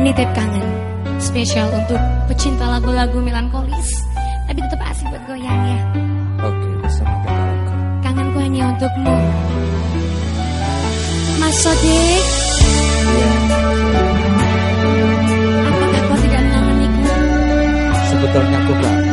nitip kangen. Spesial untuk pecinta lagu-lagu melankolis. Tapi tetap asik buat goyang ya. Oke bersama kangenku kangenku hanya untukmu. Mas Sodik. Apakah kau tidak mengangeniku sebetulnya aku kan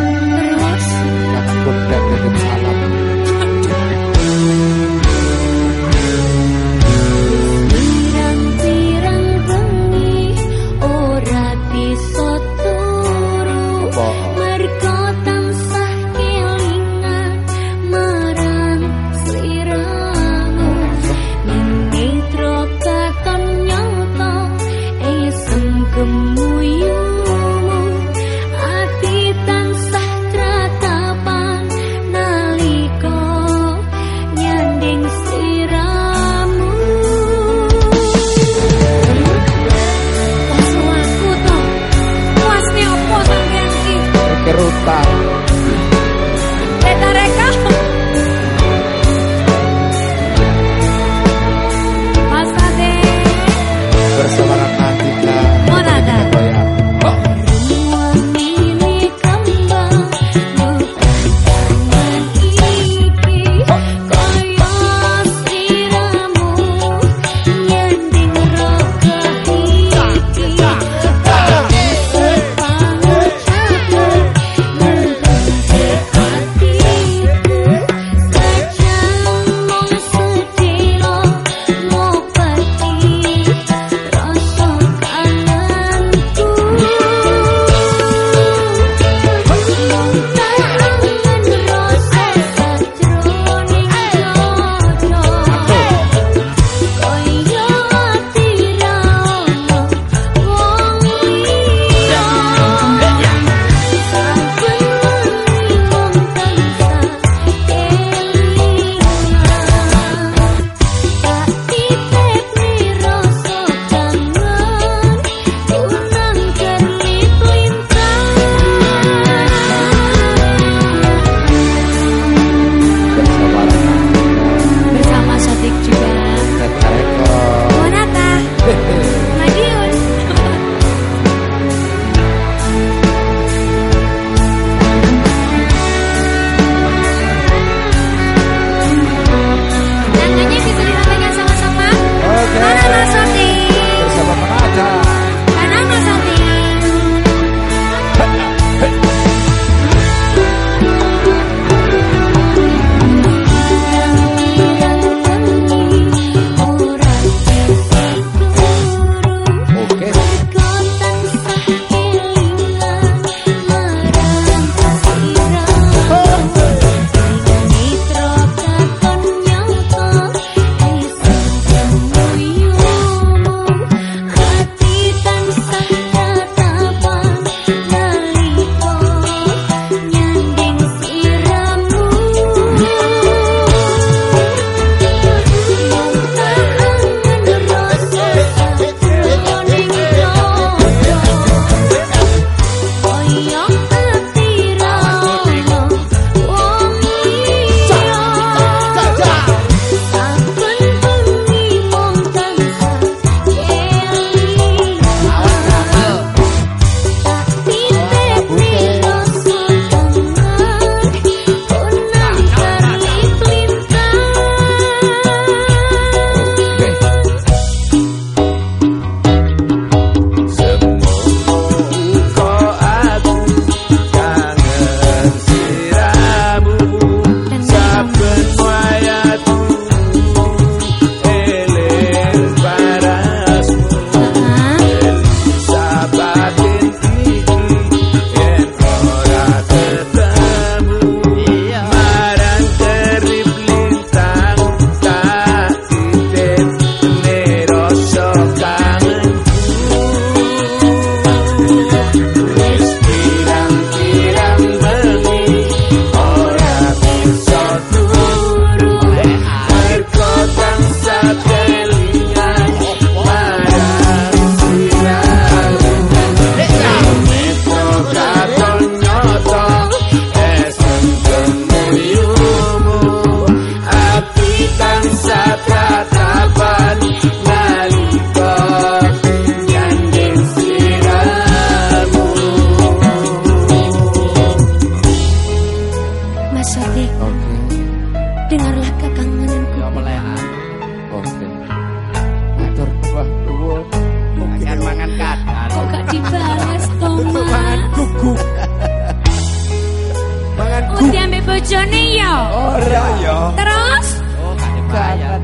bojone ya Ora ya. Terus Oh, gak dibayar.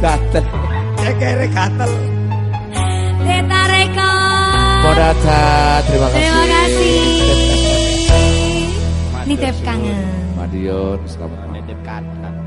Gatel. Kekere gatel. Teta Reko Monata, terima kasih. Terima kasih Nitip kangen Madiun, selamat malam. Nitip kadal.